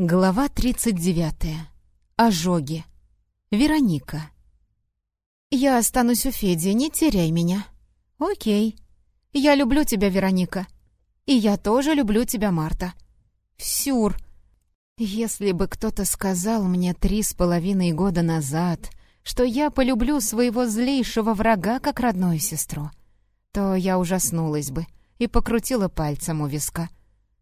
Глава 39. Ожоги. Вероника. «Я останусь у Феди, не теряй меня». «Окей. Я люблю тебя, Вероника. И я тоже люблю тебя, Марта». «Сюр». Если бы кто-то сказал мне три с половиной года назад, что я полюблю своего злейшего врага как родную сестру, то я ужаснулась бы и покрутила пальцем у виска.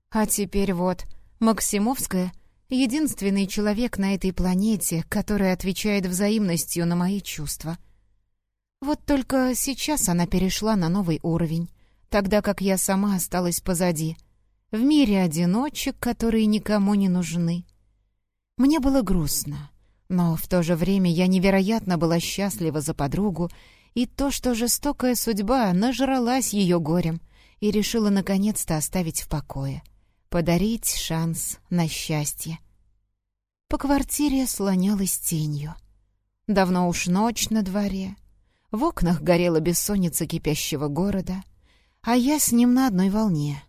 А теперь вот, Максимовская — Единственный человек на этой планете, который отвечает взаимностью на мои чувства. Вот только сейчас она перешла на новый уровень, тогда как я сама осталась позади, в мире одиночек, которые никому не нужны. Мне было грустно, но в то же время я невероятно была счастлива за подругу, и то, что жестокая судьба нажралась ее горем и решила наконец-то оставить в покое — подарить шанс на счастье. По квартире слонялась тенью. Давно уж ночь на дворе. В окнах горела бессонница кипящего города, а я с ним на одной волне.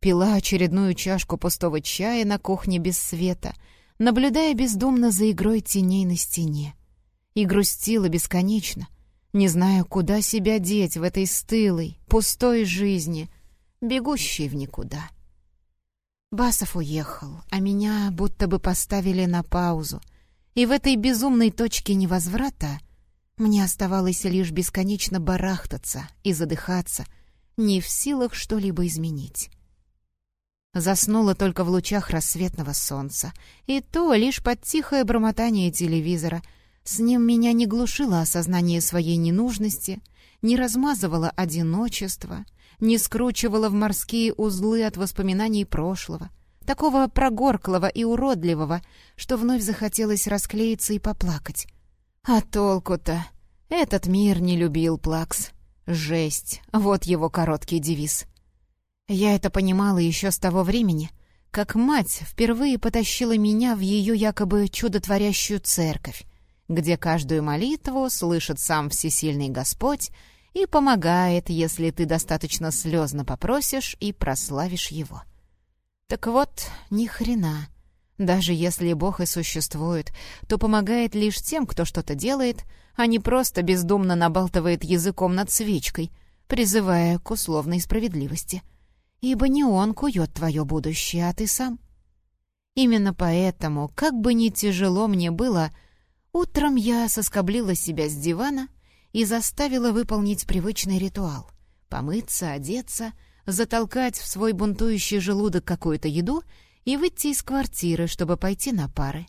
Пила очередную чашку пустого чая на кухне без света, наблюдая бездумно за игрой теней на стене. И грустила бесконечно, не зная, куда себя деть в этой стылой, пустой жизни, бегущей в никуда. Басов уехал, а меня будто бы поставили на паузу. И в этой безумной точке невозврата мне оставалось лишь бесконечно барахтаться и задыхаться, не в силах что-либо изменить. Заснула только в лучах рассветного солнца, и то лишь под тихое бормотание телевизора. С ним меня не глушило осознание своей ненужности, не размазывало одиночество, не скручивала в морские узлы от воспоминаний прошлого, такого прогорклого и уродливого, что вновь захотелось расклеиться и поплакать. А толку-то? Этот мир не любил Плакс. Жесть, вот его короткий девиз. Я это понимала еще с того времени, как мать впервые потащила меня в ее якобы чудотворящую церковь, где каждую молитву слышит сам всесильный Господь и помогает, если ты достаточно слезно попросишь и прославишь его. Так вот, ни хрена. Даже если Бог и существует, то помогает лишь тем, кто что-то делает, а не просто бездумно набалтывает языком над свечкой, призывая к условной справедливости. Ибо не он кует твое будущее, а ты сам. Именно поэтому, как бы ни тяжело мне было, утром я соскоблила себя с дивана — и заставила выполнить привычный ритуал — помыться, одеться, затолкать в свой бунтующий желудок какую-то еду и выйти из квартиры, чтобы пойти на пары.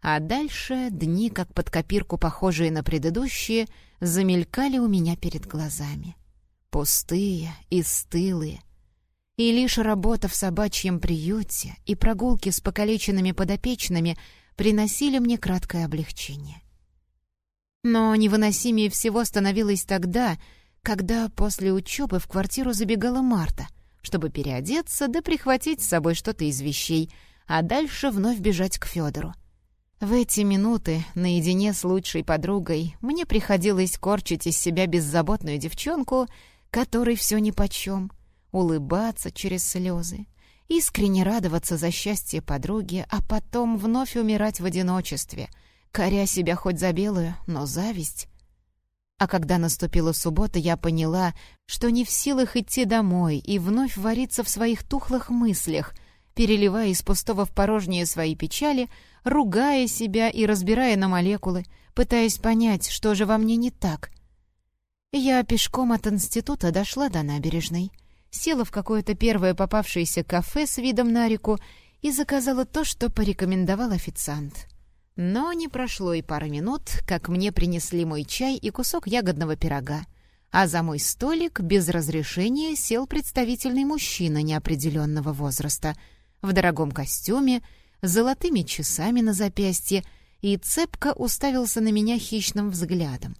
А дальше дни, как под копирку похожие на предыдущие, замелькали у меня перед глазами. Пустые и стылые. И лишь работа в собачьем приюте и прогулки с покалеченными подопечными приносили мне краткое облегчение. Но невыносимее всего становилось тогда, когда после учебы в квартиру забегала Марта, чтобы переодеться да прихватить с собой что-то из вещей, а дальше вновь бежать к Федору. В эти минуты, наедине с лучшей подругой, мне приходилось корчить из себя беззаботную девчонку, которой все нипочем, улыбаться через слезы, искренне радоваться за счастье подруги, а потом вновь умирать в одиночестве — коря себя хоть за белую, но зависть. А когда наступила суббота, я поняла, что не в силах идти домой и вновь вариться в своих тухлых мыслях, переливая из пустого в порожнее свои печали, ругая себя и разбирая на молекулы, пытаясь понять, что же во мне не так. Я пешком от института дошла до набережной, села в какое-то первое попавшееся кафе с видом на реку и заказала то, что порекомендовал официант — но не прошло и пары минут, как мне принесли мой чай и кусок ягодного пирога, а за мой столик без разрешения сел представительный мужчина неопределенного возраста в дорогом костюме, золотыми часами на запястье и цепко уставился на меня хищным взглядом.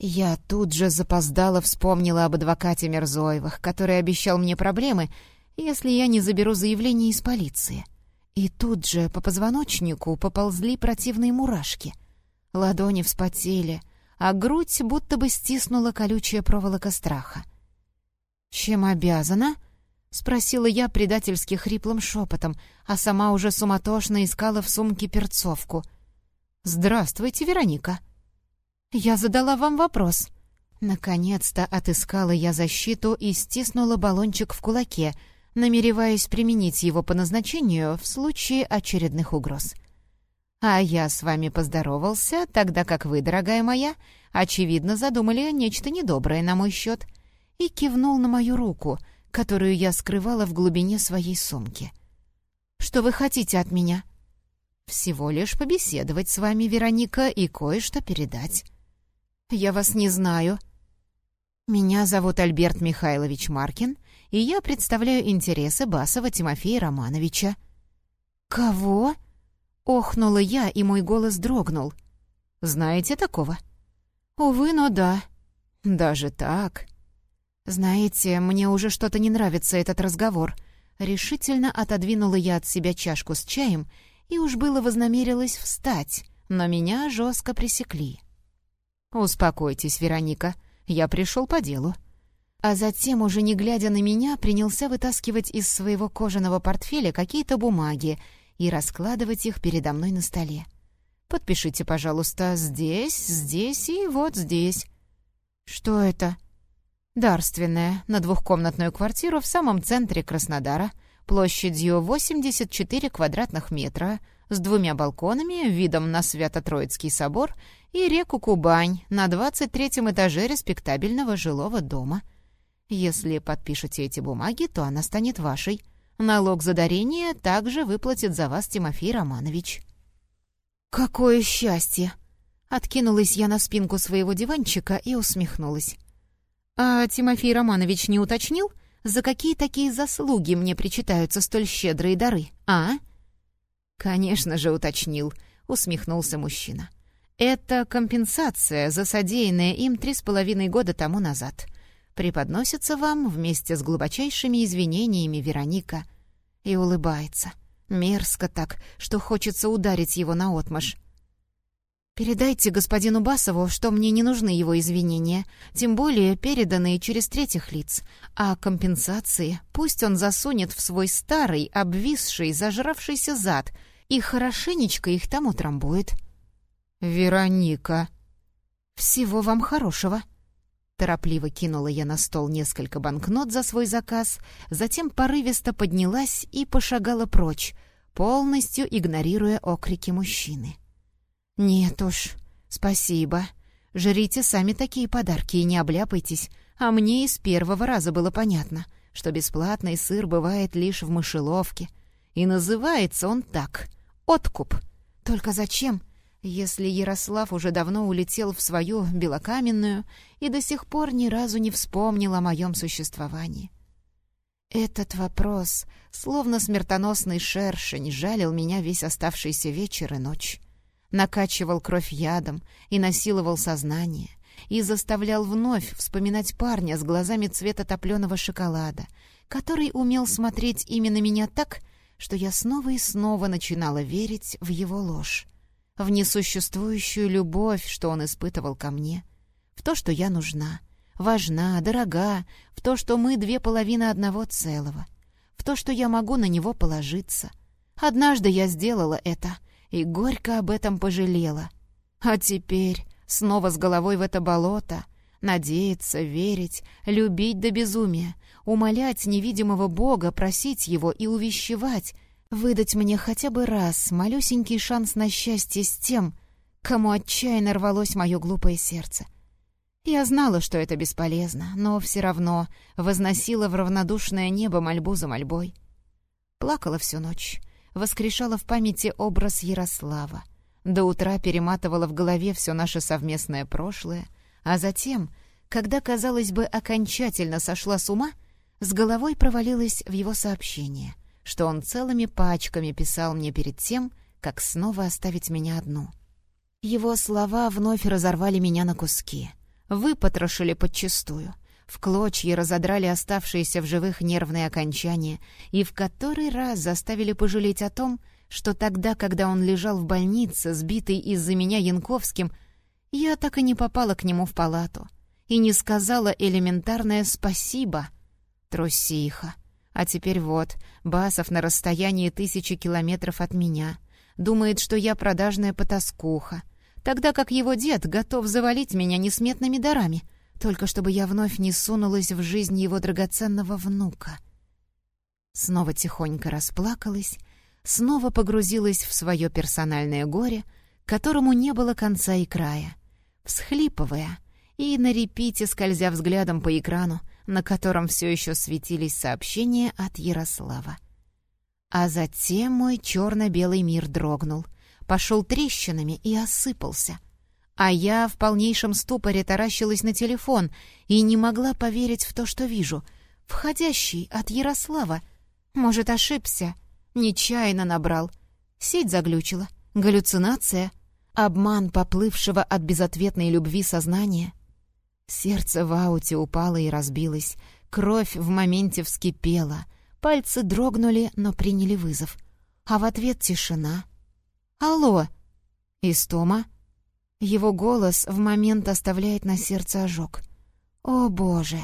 Я тут же запоздала вспомнила об адвокате Мерзоевых, который обещал мне проблемы, если я не заберу заявление из полиции. — и тут же по позвоночнику поползли противные мурашки. Ладони вспотели, а грудь будто бы стиснула колючая проволока страха. «Чем обязана?» — спросила я предательски хриплым шепотом, а сама уже суматошно искала в сумке перцовку. «Здравствуйте, Вероника». «Я задала вам вопрос». Наконец-то отыскала я защиту и стиснула баллончик в кулаке, намереваясь применить его по назначению в случае очередных угроз. «А я с вами поздоровался, тогда как вы, дорогая моя, очевидно, задумали нечто недоброе на мой счет» и кивнул на мою руку, которую я скрывала в глубине своей сумки. «Что вы хотите от меня?» «Всего лишь побеседовать с вами, Вероника, и кое-что передать». «Я вас не знаю». «Меня зовут Альберт Михайлович Маркин, и я представляю интересы Басова Тимофея Романовича». «Кого?» — охнула я, и мой голос дрогнул. «Знаете такого?» «Увы, но да». «Даже так?» «Знаете, мне уже что-то не нравится этот разговор». Решительно отодвинула я от себя чашку с чаем и уж было вознамерилась встать, но меня жестко пресекли. «Успокойтесь, Вероника, я пришел по делу». А затем, уже не глядя на меня, принялся вытаскивать из своего кожаного портфеля какие-то бумаги и раскладывать их передо мной на столе. «Подпишите, пожалуйста, здесь, здесь и вот здесь». «Что это?» Дарственная, на двухкомнатную квартиру в самом центре Краснодара, площадью 84 квадратных метра, с двумя балконами, видом на Свято-Троицкий собор и реку Кубань на 23 этаже респектабельного жилого дома. Если подпишете эти бумаги, то она станет вашей. Налог за дарение также выплатит за вас Тимофей Романович. «Какое счастье!» Откинулась я на спинку своего диванчика и усмехнулась. «А Тимофей Романович не уточнил, за какие такие заслуги мне причитаются столь щедрые дары, а?» «Конечно же уточнил», — усмехнулся мужчина. «Это компенсация за содеянное им три с половиной года тому назад. Преподносится вам вместе с глубочайшими извинениями Вероника». И улыбается. Мерзко так, что хочется ударить его наотмашь. «Передайте господину Басову, что мне не нужны его извинения, тем более переданные через третьих лиц, а компенсации пусть он засунет в свой старый, обвисший, зажравшийся зад и хорошенечко их там утрамбует». «Вероника!» «Всего вам хорошего!» Торопливо кинула я на стол несколько банкнот за свой заказ, затем порывисто поднялась и пошагала прочь, полностью игнорируя окрики мужчины. «Нет уж, спасибо. Жрите сами такие подарки и не обляпайтесь. А мне из первого раза было понятно, что бесплатный сыр бывает лишь в мышеловке. И называется он так — откуп. Только зачем, если Ярослав уже давно улетел в свою белокаменную и до сих пор ни разу не вспомнил о моем существовании?» Этот вопрос, словно смертоносный шершень, жалил меня весь оставшийся вечер и ночь накачивал кровь ядом и насиловал сознание, и заставлял вновь вспоминать парня с глазами цвета топленого шоколада, который умел смотреть именно меня так, что я снова и снова начинала верить в его ложь, в несуществующую любовь, что он испытывал ко мне, в то, что я нужна, важна, дорога, в то, что мы две половины одного целого, в то, что я могу на него положиться. Однажды я сделала это — и горько об этом пожалела. А теперь снова с головой в это болото, надеяться, верить, любить до безумия, умолять невидимого Бога, просить Его и увещевать, выдать мне хотя бы раз малюсенький шанс на счастье с тем, кому отчаянно рвалось мое глупое сердце. Я знала, что это бесполезно, но все равно возносила в равнодушное небо мольбу за мольбой. Плакала всю ночь, воскрешала в памяти образ Ярослава. До утра перематывала в голове все наше совместное прошлое, а затем, когда, казалось бы, окончательно сошла с ума, с головой провалилась в его сообщение, что он целыми пачками писал мне перед тем, как снова оставить меня одну. Его слова вновь разорвали меня на куски, выпотрошили подчистую — в клочья разодрали оставшиеся в живых нервные окончания и в который раз заставили пожалеть о том, что тогда, когда он лежал в больнице, сбитый из-за меня Янковским, я так и не попала к нему в палату и не сказала элементарное «спасибо». Трусиха. А теперь вот, Басов на расстоянии тысячи километров от меня. Думает, что я продажная потаскуха. Тогда как его дед готов завалить меня несметными дарами, только чтобы я вновь не сунулась в жизнь его драгоценного внука. Снова тихонько расплакалась, снова погрузилась в свое персональное горе, которому не было конца и края, всхлипывая и на репите скользя взглядом по экрану, на котором все еще светились сообщения от Ярослава. А затем мой черно-белый мир дрогнул, пошел трещинами и осыпался. А я в полнейшем ступоре таращилась на телефон и не могла поверить в то, что вижу. Входящий от Ярослава. Может, ошибся? Нечаянно набрал. Сеть заглючила. Галлюцинация? Обман поплывшего от безответной любви сознания? Сердце в ауте упало и разбилось, кровь в моменте вскипела, пальцы дрогнули, но приняли вызов. А в ответ тишина. «Алло!» «Истома?» Его голос в момент оставляет на сердце ожог. «О, Боже!»